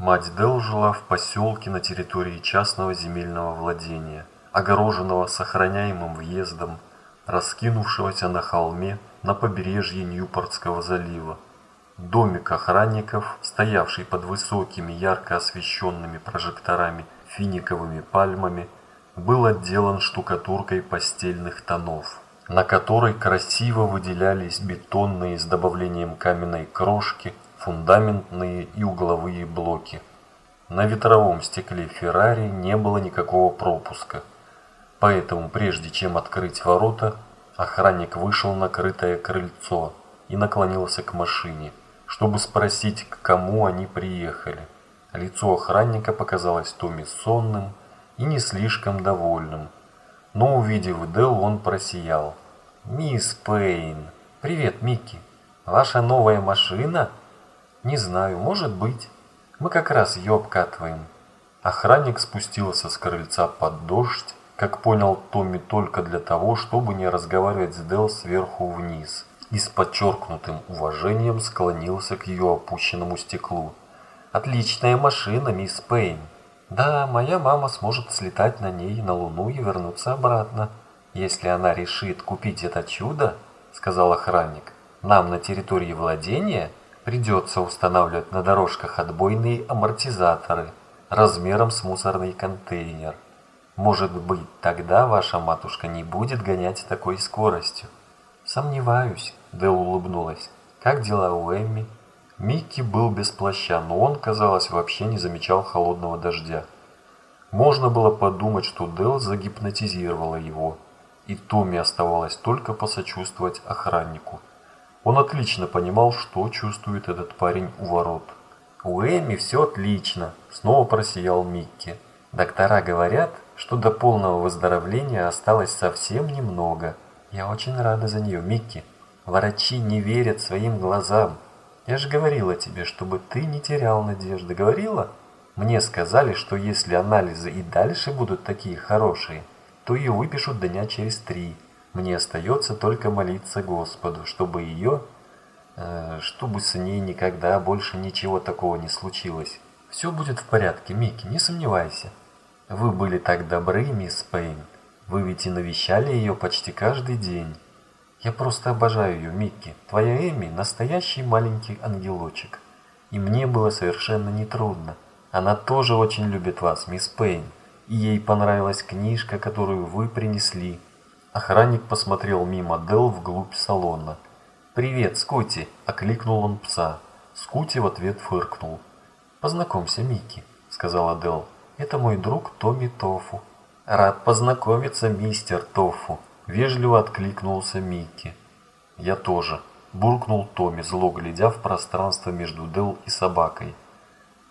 Мать Дел жила в поселке на территории частного земельного владения, огороженного сохраняемым въездом, раскинувшегося на холме на побережье Ньюпортского залива. Домик охранников, стоявший под высокими ярко освещенными прожекторами финиковыми пальмами, был отделан штукатуркой постельных тонов, на которой красиво выделялись бетонные с добавлением каменной крошки фундаментные и угловые блоки. На ветровом стекле Феррари не было никакого пропуска, поэтому прежде чем открыть ворота, охранник вышел на крытое крыльцо и наклонился к машине, чтобы спросить, к кому они приехали. Лицо охранника показалось Томми сонным и не слишком довольным, но увидев Дел, он просиял. «Мисс Пейн! Привет, Микки! Ваша новая машина?» «Не знаю, может быть. Мы как раз ее обкатываем». Охранник спустился с крыльца под дождь, как понял Томми только для того, чтобы не разговаривать с Дел сверху вниз, и с подчеркнутым уважением склонился к ее опущенному стеклу. «Отличная машина, мисс Пейн. Да, моя мама сможет слетать на ней на Луну и вернуться обратно, если она решит купить это чудо», — сказал охранник. «Нам на территории владения Придется устанавливать на дорожках отбойные амортизаторы размером с мусорный контейнер. Может быть, тогда ваша матушка не будет гонять такой скоростью. Сомневаюсь, Дэл улыбнулась. Как дела у Эмми? Микки был без плаща, но он, казалось, вообще не замечал холодного дождя. Можно было подумать, что Дэл загипнотизировала его, и Томми оставалось только посочувствовать охраннику. Он отлично понимал, что чувствует этот парень у ворот. «У Эми все отлично», – снова просиял Микки. «Доктора говорят, что до полного выздоровления осталось совсем немного. Я очень рада за нее, Микки. Врачи не верят своим глазам. Я же говорила тебе, чтобы ты не терял надежды. Говорила? Мне сказали, что если анализы и дальше будут такие хорошие, то ее выпишут дня через три». Мне остается только молиться Господу, чтобы ее, э, чтобы с ней никогда больше ничего такого не случилось. Все будет в порядке, Микки, не сомневайся. Вы были так добры, мисс Пейн. Вы ведь и навещали ее почти каждый день. Я просто обожаю ее, Микки. Твоя Эми – настоящий маленький ангелочек. И мне было совершенно нетрудно. Она тоже очень любит вас, мисс Пейн. И ей понравилась книжка, которую вы принесли. Охранник посмотрел мимо Дел вглубь салона. «Привет, Скотти!» – окликнул он пса. Скути в ответ фыркнул. «Познакомься, Микки», – сказала Дел. «Это мой друг Томми Тофу». «Рад познакомиться, мистер Тофу», – вежливо откликнулся Микки. «Я тоже», – буркнул Томми, зло глядя в пространство между Дел и собакой.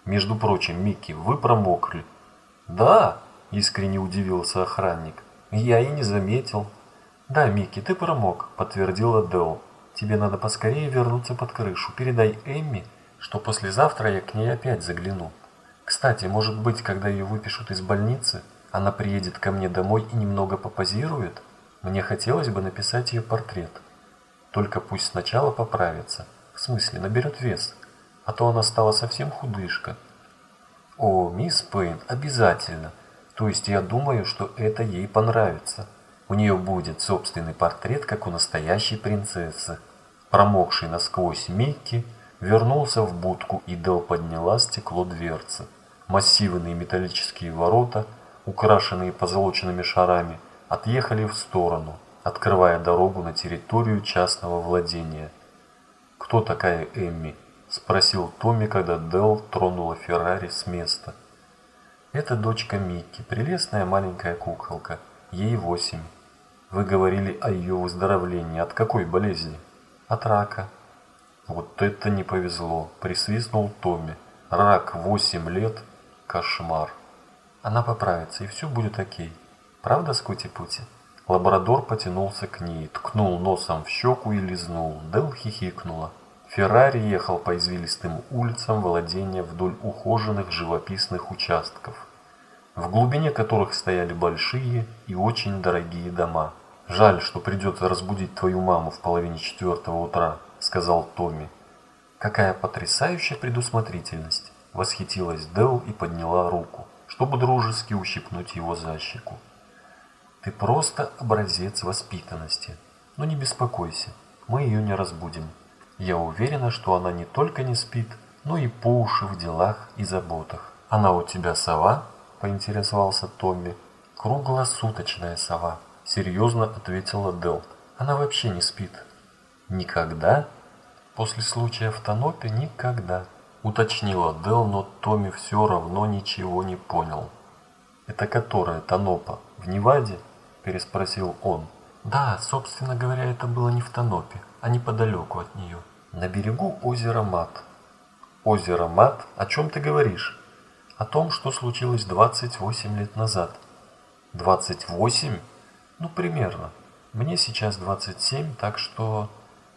«Между прочим, Микки, вы промокли». «Да», – искренне удивился охранник. Я и не заметил. Да, Микки, ты промок, подтвердила Дэл. Тебе надо поскорее вернуться под крышу. Передай Эмми, что послезавтра я к ней опять загляну. Кстати, может быть, когда ее выпишут из больницы, она приедет ко мне домой и немного попозирует? Мне хотелось бы написать ее портрет. Только пусть сначала поправится. В смысле, наберет вес. А то она стала совсем худышка. О, мисс Пейн, обязательно. То есть я думаю, что это ей понравится. У нее будет собственный портрет, как у настоящей принцессы. Промокший насквозь Микки вернулся в будку и Дел подняла стекло дверцы. Массивные металлические ворота, украшенные позолоченными шарами, отъехали в сторону, открывая дорогу на территорию частного владения. «Кто такая Эмми?» – спросил Томми, когда Дел тронула Феррари с места. Это дочка Микки, прелестная маленькая куколка. Ей восемь. Вы говорили о ее выздоровлении. От какой болезни? От рака. Вот это не повезло, присвистнул Томми. Рак восемь лет? Кошмар. Она поправится, и все будет окей. Правда, Скути-Пути? Лабрадор потянулся к ней, ткнул носом в щеку и лизнул. Дел хихикнула. Феррари ехал по извилистым улицам владения вдоль ухоженных живописных участков, в глубине которых стояли большие и очень дорогие дома. «Жаль, что придется разбудить твою маму в половине четвертого утра», — сказал Томми. «Какая потрясающая предусмотрительность! Восхитилась Дел и подняла руку, чтобы дружески ущипнуть его за щеку. Ты просто образец воспитанности. Но не беспокойся, мы ее не разбудим. Я уверена, что она не только не спит, но и по уши в делах и заботах. Она у тебя сова? Поинтересовался Томми. Круглосуточная сова, серьезно ответила Дел. Она вообще не спит. Никогда? После случая в Тонопе никогда. Уточнила Дел, но Томми все равно ничего не понял. «Это которая Тонопа? В Неваде?» – переспросил он. «Да, собственно говоря, это было не в Тонопе, а неподалеку от нее. На берегу озера Мат». «Озеро Мат? О чем ты говоришь?» «О том, что случилось 28 лет назад». «28? Ну, примерно. Мне сейчас 27, так что...»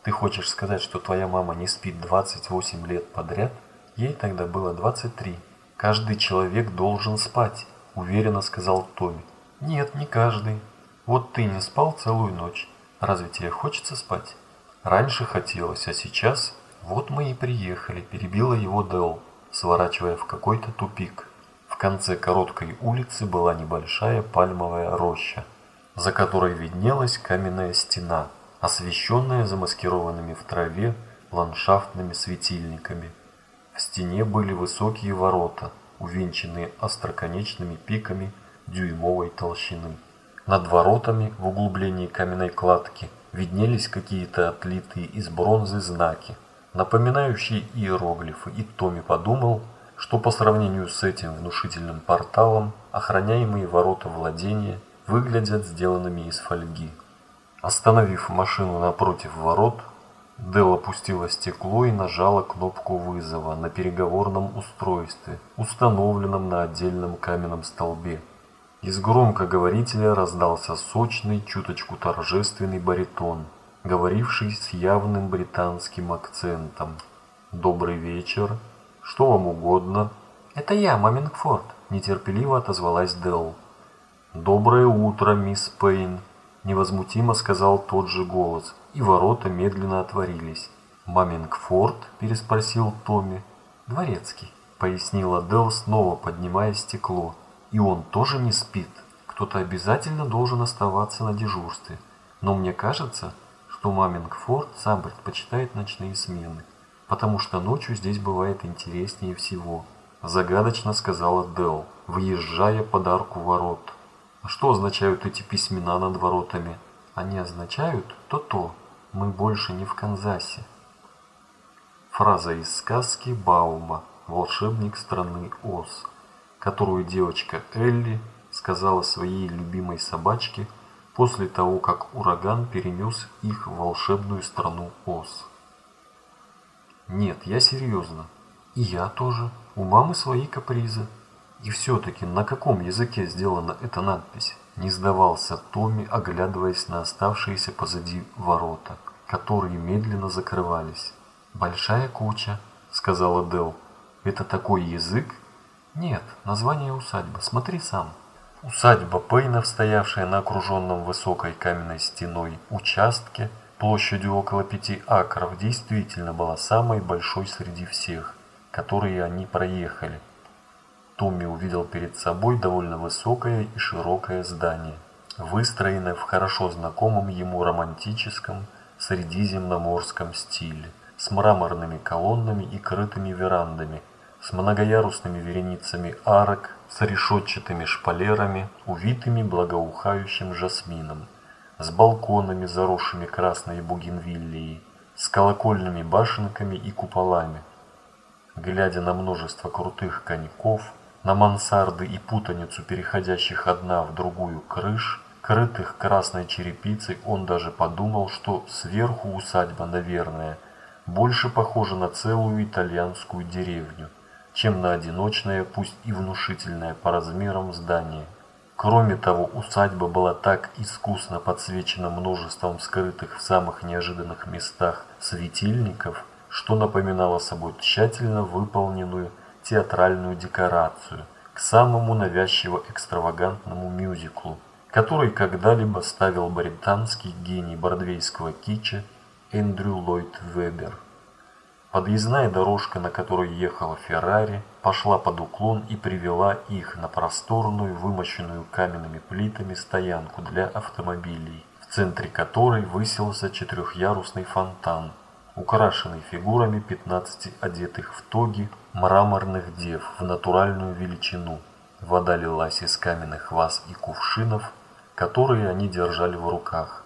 Ты хочешь сказать, что твоя мама не спит 28 лет подряд? Ей тогда было 23. Каждый человек должен спать, уверенно сказал Томми. Нет, не каждый. Вот ты не спал целую ночь. Разве тебе хочется спать? Раньше хотелось, а сейчас... Вот мы и приехали, перебила его Дэл, сворачивая в какой-то тупик. В конце короткой улицы была небольшая пальмовая роща, за которой виднелась каменная стена, освещенная замаскированными в траве ландшафтными светильниками. В стене были высокие ворота, увенчанные остроконечными пиками дюймовой толщины. Над воротами в углублении каменной кладки виднелись какие-то отлитые из бронзы знаки, напоминающие иероглифы, и Томми подумал, что по сравнению с этим внушительным порталом охраняемые ворота владения выглядят сделанными из фольги. Остановив машину напротив ворот, Дел опустила стекло и нажала кнопку вызова на переговорном устройстве, установленном на отдельном каменном столбе. Из громкоговорителя раздался сочный, чуточку торжественный баритон, говоривший с явным британским акцентом. «Добрый вечер. Что вам угодно?» «Это я, Мамингфорд», – нетерпеливо отозвалась Делл. «Доброе утро, мисс Пейн», невозмутимо сказал тот же голос, и ворота медленно отворились. «Мамингфорд?» – переспросил Томми. «Дворецкий», – пояснила Дел, снова поднимая стекло. «И он тоже не спит. Кто-то обязательно должен оставаться на дежурстве. Но мне кажется, что Мамингфорд сам предпочитает ночные смены, потому что ночью здесь бывает интереснее всего», – загадочно сказала Дел, выезжая под арку ворот. А что означают эти письмена над воротами? Они означают то-то. Мы больше не в Канзасе. Фраза из сказки Баума «Волшебник страны Оз», которую девочка Элли сказала своей любимой собачке после того, как ураган перенес их в волшебную страну Оз. Нет, я серьезно. И я тоже. У мамы свои капризы. И все-таки на каком языке сделана эта надпись? Не сдавался Томми, оглядываясь на оставшиеся позади ворота, которые медленно закрывались. «Большая куча», — сказала Дел. «Это такой язык?» «Нет, название усадьбы. Смотри сам». Усадьба Пейнов, стоявшая на окруженном высокой каменной стеной участке, площадью около пяти акров, действительно была самой большой среди всех, которые они проехали – Томми увидел перед собой довольно высокое и широкое здание, выстроенное в хорошо знакомом ему романтическом средиземноморском стиле, с мраморными колоннами и крытыми верандами, с многоярусными вереницами арок, с решетчатыми шпалерами, увитыми благоухающим жасмином, с балконами, заросшими красной бугенвиллией, с колокольными башенками и куполами. Глядя на множество крутых коньков, на мансарды и путаницу переходящих одна в другую крыш, крытых красной черепицей, он даже подумал, что сверху усадьба, наверное, больше похожа на целую итальянскую деревню, чем на одиночное, пусть и внушительное по размерам здание. Кроме того, усадьба была так искусно подсвечена множеством скрытых в самых неожиданных местах светильников, что напоминала собой тщательно выполненную театральную декорацию к самому навязчиво экстравагантному мюзиклу, который когда-либо ставил британский гений бродвейского кича Эндрю Ллойд Вебер. Подъездная дорожка, на которой ехала Феррари, пошла под уклон и привела их на просторную, вымощенную каменными плитами стоянку для автомобилей, в центре которой высился четырехъярусный фонтан, украшенный фигурами 15 одетых в тоги мраморных дев в натуральную величину. Вода лилась из каменных ваз и кувшинов, которые они держали в руках.